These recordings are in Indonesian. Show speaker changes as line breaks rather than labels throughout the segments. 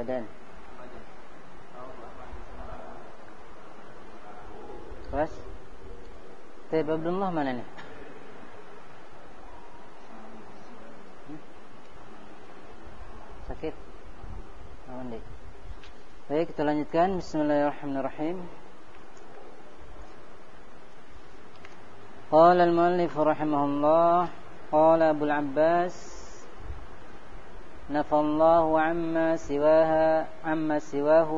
badan. Was? Taib Abdullah mana nih? Hmm? Sakit? Awan deh Baik kita lanjutkan. Bismillahirrahmanirrahim. Qala al-muallif rahimahullah Qala Abu al-Abbas نفى الله عما سواها عما سواه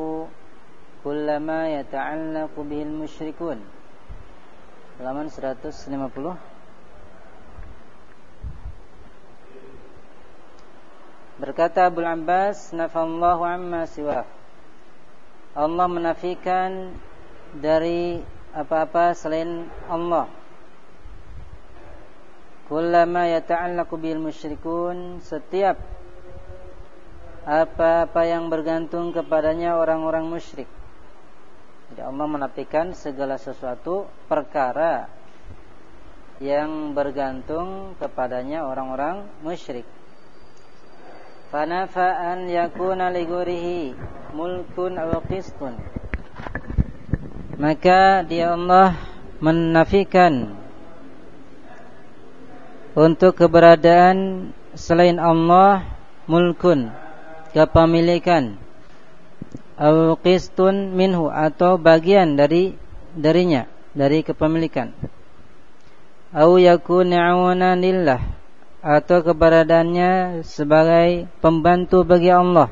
كل ما يتعلق به المشركون halaman 150 Berkata Abu Abbas nafallahu amma siwah Allah menafikan dari apa-apa selain Allah Kullama yata'allaqu bil musyrikun setiap apa-apa yang bergantung kepadanya orang-orang musyrik. Jadi Allah menafikan segala sesuatu perkara yang bergantung kepadanya orang-orang musyrik. Fanafa'an yakuna ligurihi mulkun aw qistun. Maka dia Allah menafikan untuk keberadaan selain Allah mulkun kepemilikan. Al qistun minhu atau bagian dari darinya dari kepemilikan. Au yakuna lillah atau keberadaannya sebagai pembantu bagi Allah.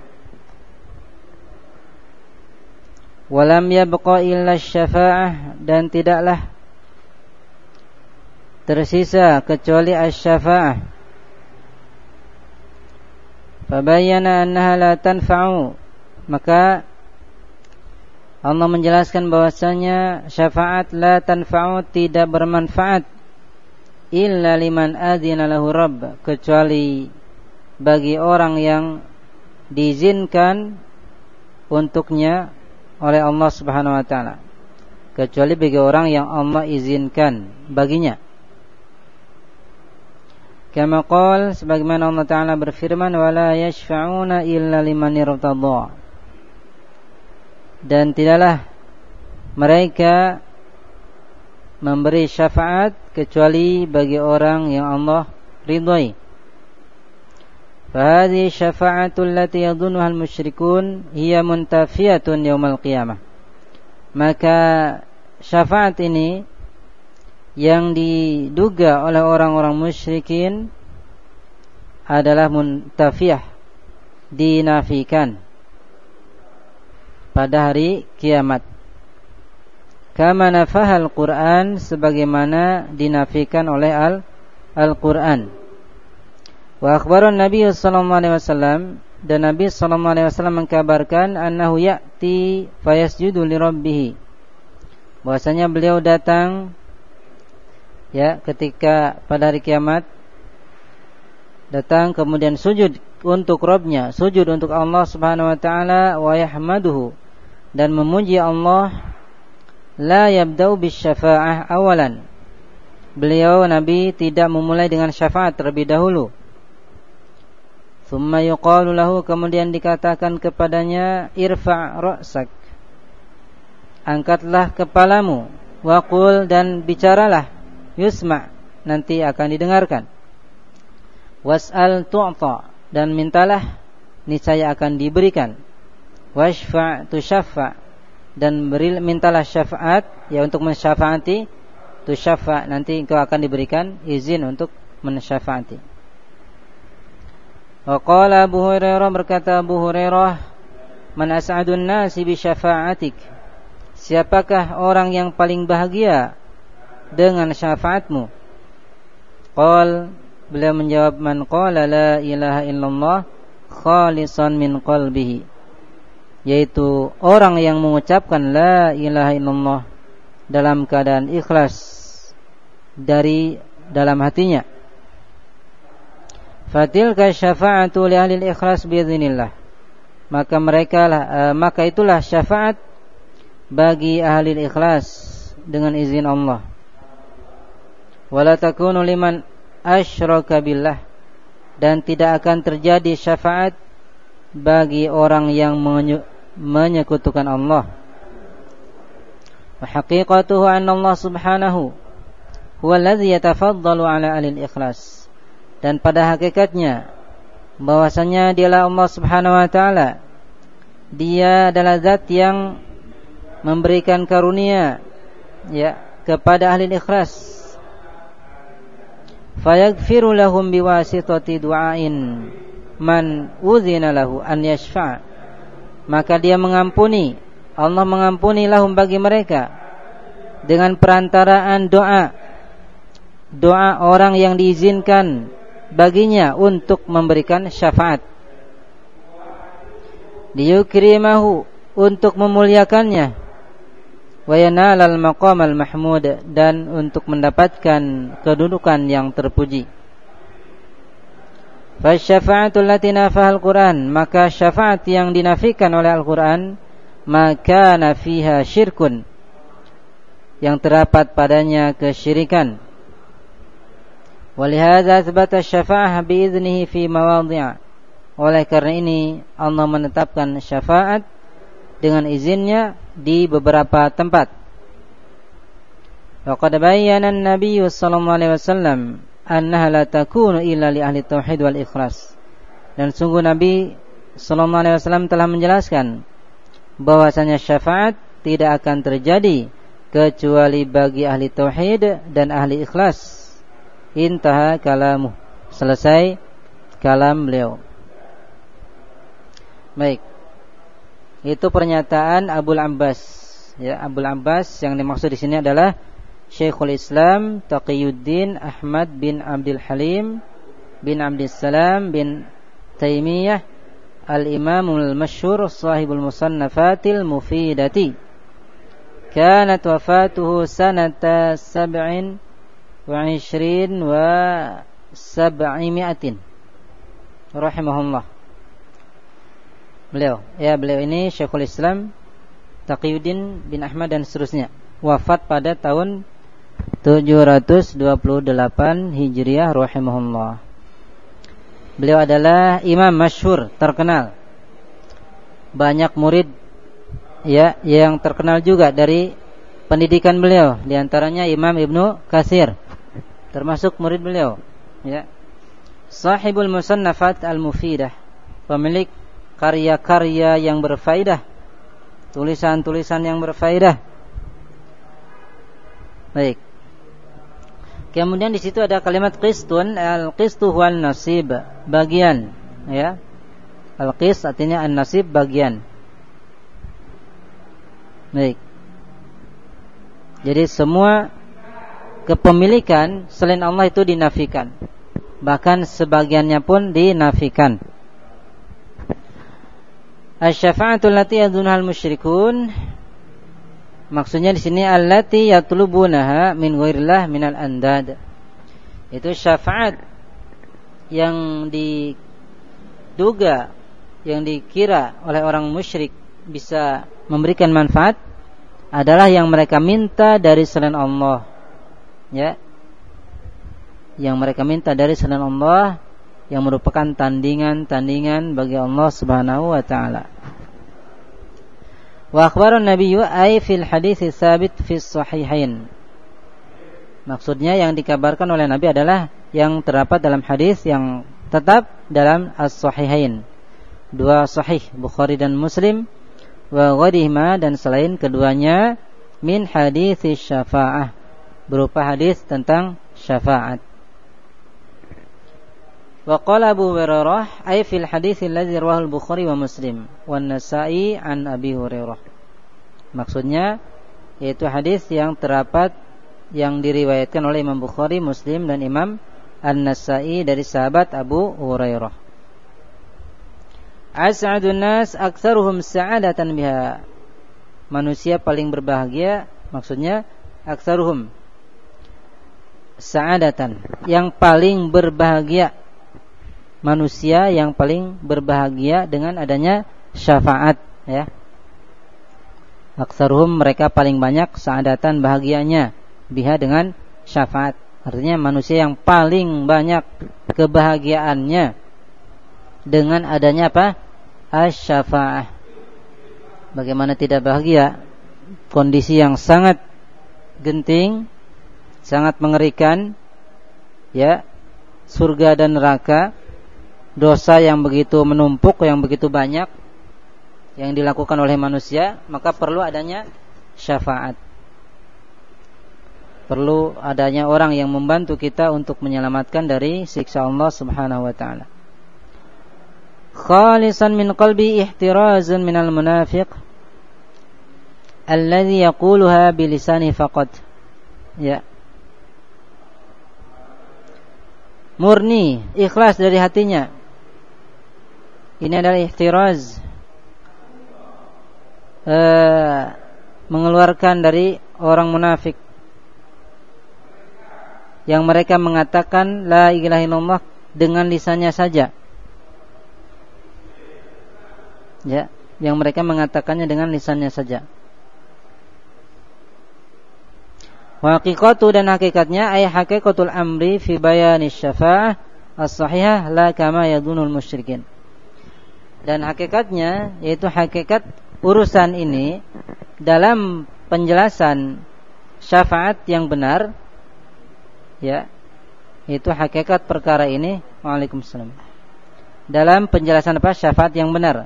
Walam yabqa illa syafa'ah dan tidaklah tersisa kecuali asy-syafa'ah. Fabayyana annaha la tanfa'u. Maka Allah menjelaskan bahwasanya syafaat la tanfa'u tidak bermanfaat illa liman adzina lahu rabb kecuali bagi orang yang diizinkan untuknya oleh Allah Subhanahu wa taala kecuali bagi orang yang Allah izinkan baginya Kama qol sebagaimana Allah Taala berfirman wala yashfa'una illa liman irtadha. Dan tidaklah mereka memberi syafaat kecuali bagi orang yang Allah ridhai. Fahadi syafa'atul lati yadhunuha al-musyrikun hiya muntafiyatun yaumal qiyamah. Maka syafaat ini yang diduga oleh orang-orang musyrikin adalah muntafiyah dinafikan pada hari kiamat. Kama nafahal Quran sebagaimana dinafikan oleh al Al-Quran. Wa akhbarun Nabi sallallahu alaihi wasallam dan Nabi sallallahu alaihi wasallam mengkabarkan annahu ya'ti fayasjudu li rabbih bahwasanya beliau datang ya ketika pada hari kiamat datang kemudian sujud untuk Robnya, sujud untuk Allah Subhanahu wa taala wa yahmaduhu dan memuji Allah la yabda'u bisyafa'ah awalan. Beliau Nabi tidak memulai dengan syafaat terlebih dahulu. Thumma yuqalu lahu kemudian dikatakan kepadanya irfa' ra'sak. Angkatlah kepalamu waqul dan bicaralah yusma nanti akan didengarkan. Was'al tu'ta dan mintalah niscaya akan diberikan. Washfa' tushaffa dan beri, mintalah syafaat ya untuk mensyafaati tushaffa nanti engkau akan diberikan izin untuk mensyafaati. Wa qala Abu Hurairah berkata Abu Hurairah man as'adun nasi bi syafa'atik? Siapakah orang yang paling bahagia dengan syafaatmu. Qal beliau menjawab man qala la ilaha illallah khalisan min qalbihi yaitu orang yang mengucapkan la ilaha illallah dalam keadaan ikhlas dari dalam hatinya. Fatilka syafa'atu li ahli ikhlas biiznillah. Maka mereka uh, maka itulah syafaat bagi ahli ikhlas dengan izin Allah wala takunu liman asyraka billah dan tidak akan terjadi syafaat bagi orang yang menyekutukan Allah. Wa haqiqatuhu anna Allah subhanahu huwa alladhi yatafaddalu ala ahli ikhlas. Dan pada hakikatnya bahwasanya dialah Allah Subhanahu wa taala. Dia adalah zat yang memberikan karunia ya kepada ahli ikhlas. Fayaghfiru lahum biwasitati du'ain. Man udzina lahu an yashfa' maka dia mengampuni. Allah mengampuni lahum bagi mereka. Dengan perantaraan doa. Doa orang yang diizinkan baginya untuk memberikan syafaat. Liyukrimahu untuk memuliakannya wa yanalal maqamal mahmud dan untuk mendapatkan kedudukan yang terpuji. Fasyafa'atul lati nafahal Quran Maka syafaat yang dinafikan oleh Al-Quran Maka nafiha syirkun Yang terdapat padanya kesyirikan. Walihada sebata syafa'ah biiznihi fi mawadhi'a. Oleh karena ini Allah menetapkan syafaat Dengan izinnya di beberapa tempat Waqad bayyana an-nabiy sallallahu alaihi wasallam annaha la takunu illa li ahli tauhid wal ikhlas. Dan sungguh Nabi sallallahu alaihi wasallam telah menjelaskan bahwasanya syafaat tidak akan terjadi kecuali bagi ahli tauhid dan ahli ikhlas. Intaha kalamu. Selesai kalam beliau. Baik. Itu pernyataan Abu Abbas. Ya, Abu Abbas yang dimaksud di sini adalah Syekhul Islam Taqiyuddin Ahmad bin Abdul Halim bin Abdul Salam bin Taimiyah Al-Imam al-Masyhur sahibul musannafatil mufidati. Wafatuhu sanata sab'in wa ishrin wa sab'imiatin. Rahimahullah beliau ya beliau ini Syekhul Islam Taqiyuddin bin Ahmad dan seterusnya wafat pada tahun 728 Hijriah rahimahullah. Beliau adalah imam masyhur terkenal. Banyak murid ya yang terkenal juga dari pendidikan beliau, di antaranya Imam Ibnu Kasir termasuk murid beliau, ya. Sahibul Musannafat Al-Mufidah, pemilik karya-karya yang berfaedah, tulisan-tulisan yang berfaedah. Baik. Kemudian di situ ada kalimat qistun, al-qistu huwal nasib, bagian, ya. Al-qist artinya an-nasib bagian. Baik. Jadi semua kepemilikan selain Allah itu dinafikan. Bahkan sebagiannya pun dinafikan. Asy-syafa'atu allati yadhunha al-musyrikun Maksudnya di sini allati yatlubunaha min ghairillah minal andad. Itu syafaat yang diduga yang dikira oleh orang musyrik bisa memberikan manfaat adalah yang mereka minta dari selain Allah. Ya. Yang mereka minta dari selain Allah yang merupakan tandingan-tandingan bagi Allah Subhanahu wa taala. Wa akhbaran Nabi ay fil hadis sabit fi sahihain. Maksudnya yang dikabarkan oleh Nabi adalah yang terdapat dalam hadis yang tetap dalam as-sahihain. Dua sahih Bukhari dan Muslim wa ghairihima dan selain keduanya min hadis syafa'ah berupa hadis tentang syafaat. Wa qala Abu Hurairah ay fil hadis alladhi rawahu al-Bukhari wa Muslim wan Nasa'i an Abi Hurairah. Maksudnya yaitu hadis yang terdapat yang diriwayatkan oleh Imam Bukhari, Muslim dan Imam An-Nasa'i dari sahabat Abu Hurairah. As'adun nas aktsaruhum sa'adatan biha. Manusia paling berbahagia maksudnya aktsaruhum sa'adatan, yang paling berbahagia manusia yang paling berbahagia dengan adanya syafaat ya. Aksaruhum mereka paling banyak saadatan bahagianya biha dengan syafaat. Artinya manusia yang paling banyak kebahagiaannya dengan adanya apa? asy-syafa'ah. Bagaimana tidak bahagia kondisi yang sangat genting, sangat mengerikan ya, surga dan neraka, dosa yang begitu menumpuk, yang begitu banyak yang dilakukan oleh manusia, maka perlu adanya syafaat. Perlu adanya orang yang membantu kita untuk menyelamatkan dari siksa Allah Subhanahu wa taala. Khalisan min qalbi ihtirazun minal munafiq alladhi yaquluha bilisani faqat. Ya. Murni, ikhlas dari hatinya. Ini adalah ihtiraz. Uh, mengeluarkan dari orang munafik yang mereka mengatakan la ilaha illallah dengan lisannya saja. Ya, yang mereka mengatakannya dengan lisannya saja. Hakikatu dan hakikatnya ay hakikatul amri fi bayani syafa'ah as-sahihah la kama yadunul musyrikin. Dan hakikatnya yaitu hakikat urusan ini dalam penjelasan syafaat yang benar ya itu hakikat perkara ini Waalaikumsalam. Dalam penjelasan apa? Syafaat yang benar.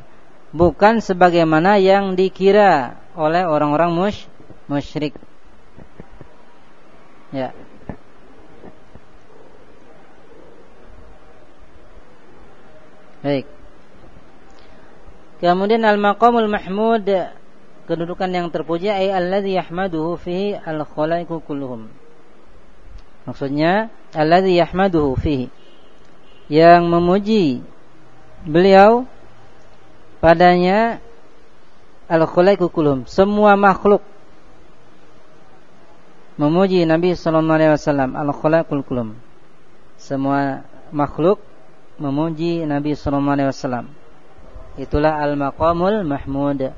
Bukan sebagaimana yang dikira oleh orang-orang mush, musyrik. Ya. Baik kemudian al-maqamul mahmud kedudukan yang terpuji ay alladhi yahmaduhu fihi al-khalaiqu kulluhum Maksudnya alladzi yahmaduhu fihi. Yang memuji beliau padanya al-khulaiqu kulum, semua makhluk memuji Nabi sallallahu alaihi wasallam al-khulaiqul kulum. Semua makhluk memuji Nabi sallallahu alaihi wasallam. Itulah al-maqamul mahmud.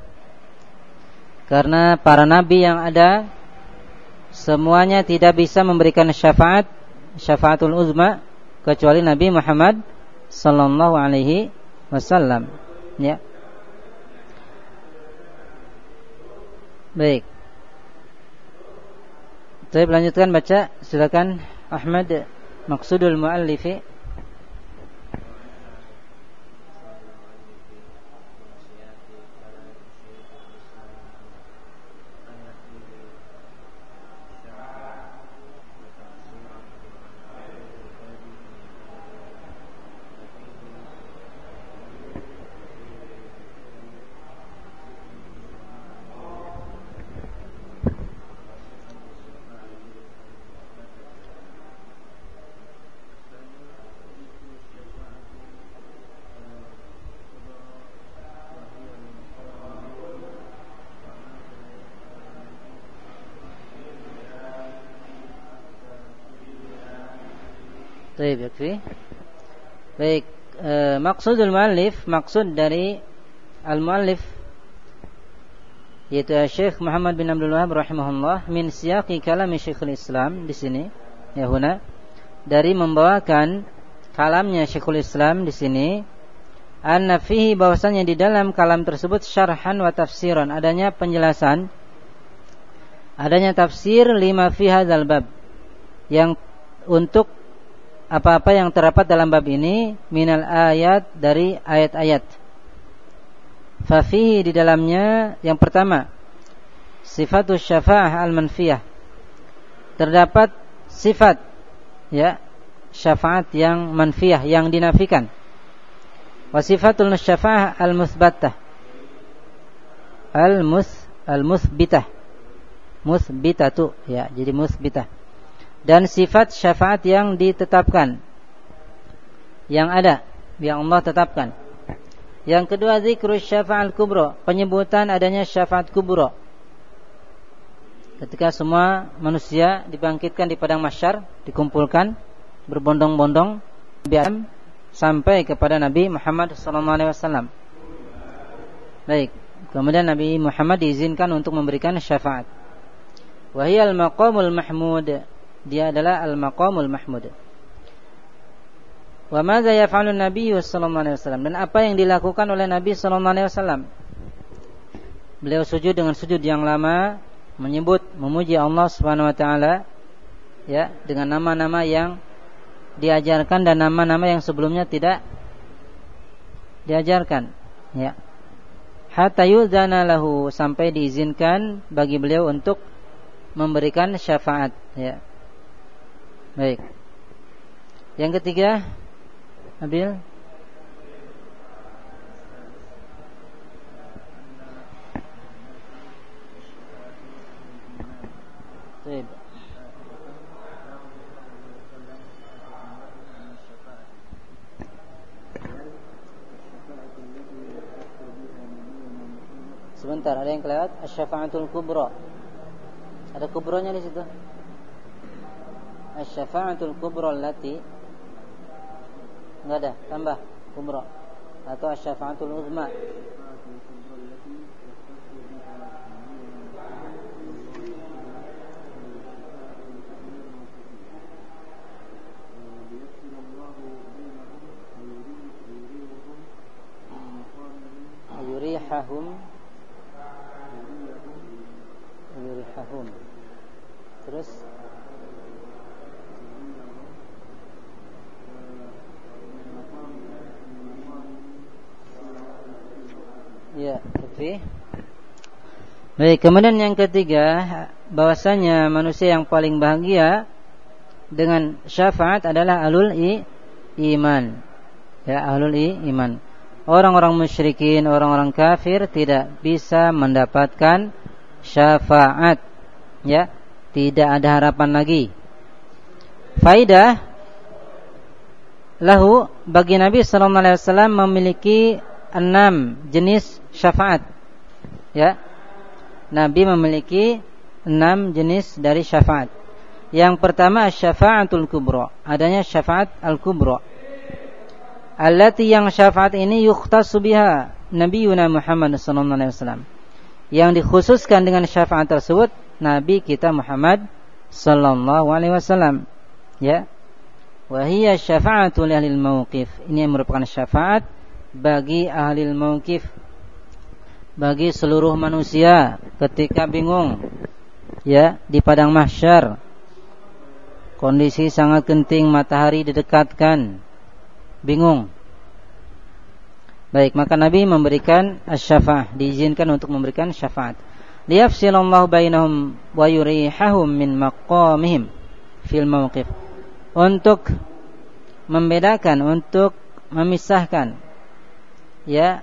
Karena para nabi yang ada semuanya tidak bisa memberikan syafaat syafaatul uzma kecuali Nabi Muhammad sallallahu alaihi wasallam. Ya. Baik. Saya lanjutkan baca silakan Ahmad maksudul muallifi Baik, yakfi. Baik, e, maksudul muallif, maksud dari al-muallif yaitu Syekh Muhammad bin Abdul Wahab rahimahullah min siyaqi kalam Syekhul Islam di sini ya huna dari membawakan kalamnya Syekhul Islam di sini anna fihi bahwasanya di dalam kalam tersebut syarhan wa tafsiran adanya penjelasan adanya tafsir lima fi hadzal bab yang untuk apa-apa yang terdapat dalam bab ini minal ayat dari ayat-ayat. Fafihi di dalamnya yang pertama sifatus syafa'ah al-manfiyah. Terdapat sifat ya syafaat yang manfiyah yang dinafikan. Wasifatul syafa'ah al-muthbatah. Al-mus al-muthbitah. Muthbitatu ya, jadi muthbitah dan sifat syafaat yang ditetapkan yang ada yang Allah tetapkan. Yang kedua zikru syafa'al kubro, penyebutan adanya syafaat kubro. Ketika semua manusia dibangkitkan di padang mahsyar, dikumpulkan berbondong-bondong sampai kepada Nabi Muhammad SAW. Baik, kemudian Nabi Muhammad diizinkan untuk memberikan syafaat. Wahiyal maqamul mahmud dia adalah al-maqamul mahmud. Wa madza yaf'alu Nabi sallallahu alaihi wasallam dan apa yang dilakukan oleh Nabi sallallahu alaihi wasallam? Beliau sujud dengan sujud yang lama menyebut memuji Allah Subhanahu wa taala ya dengan nama-nama yang diajarkan dan nama-nama yang sebelumnya tidak diajarkan ya hatta yudzana lahu sampai diizinkan bagi beliau untuk memberikan syafaat ya baik yang ketiga Abil Baik. Sebentar, ada yang kelewat Asy-syafa'atul kubra. Ada kubronya di situ. Asy-syafa'atul kubra allati Enggak ada, tambah kubra atau asy-syafa'atul uzma. yurihahum yurihahum terus Ya, tapi Baik, kemudian yang ketiga bahwasanya manusia yang paling bahagia dengan syafaat adalah alul i, iman. Ya, alul i, iman. Orang-orang musyrikin, orang-orang kafir tidak bisa mendapatkan syafaat. Ya, tidak ada harapan lagi. Faidah lahu bagi Nabi wasallam memiliki enam jenis syafaat. Ya. Nabi memiliki enam jenis dari syafaat. Yang pertama syafaatul kubra, adanya syafaat al-kubra. Allati yang syafaat ini yukhtasu biha Yuna Muhammad sallallahu alaihi wasallam. Yang dikhususkan dengan syafaat tersebut Nabi kita Muhammad sallallahu alaihi wasallam. Ya. Wahia syafaatul ahli mauqif. Ini merupakan syafaat bagi ahli mauqif bagi seluruh manusia ketika bingung ya di padang mahsyar. Kondisi sangat genting matahari didekatkan. Bingung. Baik maka Nabi memberikan asy-syafa'ah diizinkan untuk memberikan syafaat. Liyafsilallahu bainahum wa yurihahum min maqamihim fil mawqif. Untuk membedakan untuk memisahkan ya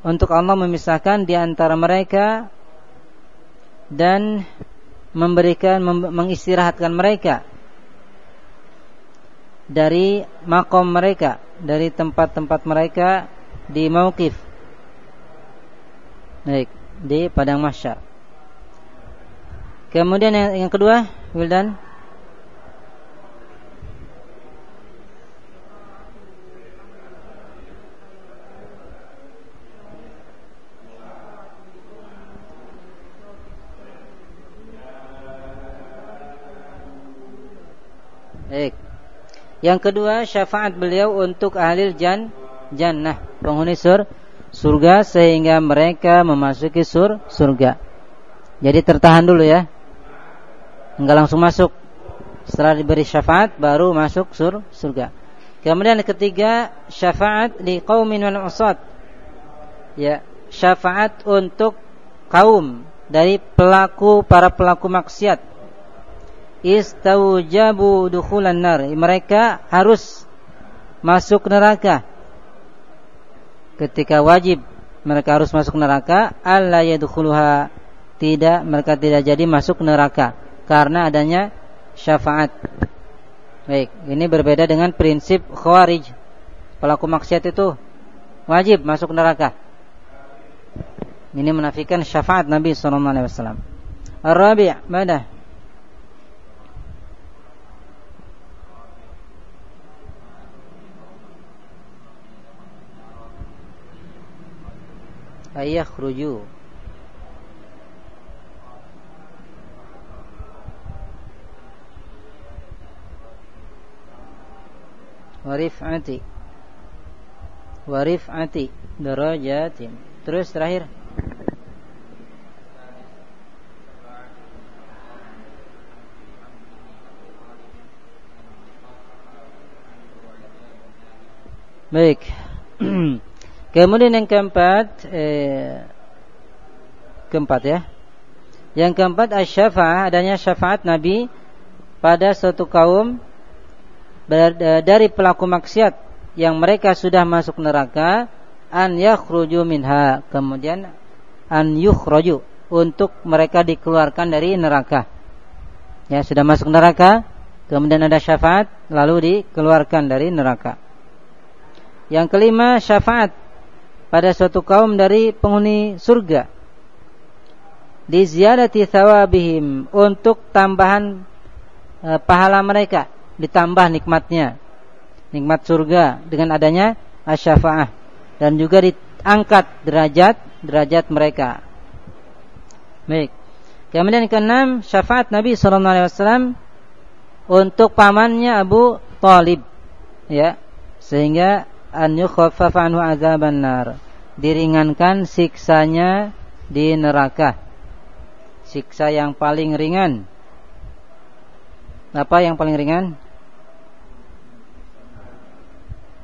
untuk Allah memisahkan di antara mereka dan memberikan mengistirahatkan mereka dari makom mereka, dari tempat-tempat mereka di mauqif. Baik, di padang mahsyar. Kemudian yang, yang kedua, Wildan Baik. Yang kedua syafaat beliau untuk ahli jan jannah, penghuni sur surga sehingga mereka memasuki sur surga. Jadi tertahan dulu ya. Enggak langsung masuk. Setelah diberi syafaat baru masuk sur surga. Kemudian ketiga syafaat di qaumin wal usad. Ya, syafaat untuk kaum dari pelaku para pelaku maksiat istaujabu dukhulan nar. Mereka harus masuk neraka. Ketika wajib mereka harus masuk neraka, alla yadkhuluha. Tidak, mereka tidak jadi masuk neraka karena adanya syafaat. Baik, ini berbeda dengan prinsip khawarij. Pelaku maksiat itu wajib masuk neraka. Ini menafikan syafaat Nabi alaihi wasallam. Ar-rabi' mana? Ayakhruju warif'ati. Warif'ati. Darajatin. Terus terakhir. Baik. Kemudian yang keempat eh, keempat ya. Yang keempat asy-syafa'ah adanya syafaat Nabi pada suatu kaum dari pelaku maksiat yang mereka sudah masuk neraka an yakhruju minha kemudian an yukhraju untuk mereka dikeluarkan dari neraka. Ya, sudah masuk neraka, kemudian ada syafaat lalu dikeluarkan dari neraka. Yang kelima syafaat pada suatu kaum dari penghuni surga. Di ziyadati thawabihim untuk tambahan e, pahala mereka, ditambah nikmatnya. Nikmat surga dengan adanya asyafaah dan juga diangkat derajat derajat mereka. Baik. Kemudian keenam syafaat Nabi wasallam untuk pamannya Abu Talib ya sehingga an yukhaffaf anhu azaban nar. Diringankan siksanya di neraka. Siksa yang paling ringan. Apa yang paling ringan?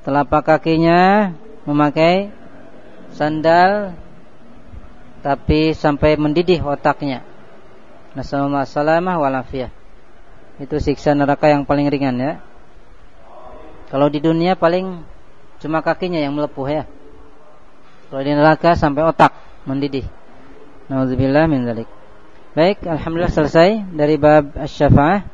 Telapak kakinya memakai sandal tapi sampai mendidih otaknya. Nasallallahu salamah itu siksa neraka yang paling ringan ya. Kalau di dunia paling Cuma kakinya yang melepuh ya. Kalau di neraka sampai otak mendidih. Nauzubillah min dzalik. Baik, alhamdulillah selesai dari bab asy-syafa'ah.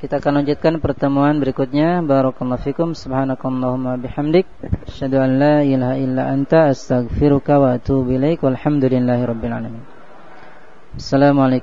Kita akan lanjutkan pertemuan berikutnya. Barakallahu fikum. Subhanakallahumma bihamdik, asyhadu an la ilaha illa anta astaghfiruka wa atubu ilaik. Walhamdulillahirabbil alamin. Assalamualaikum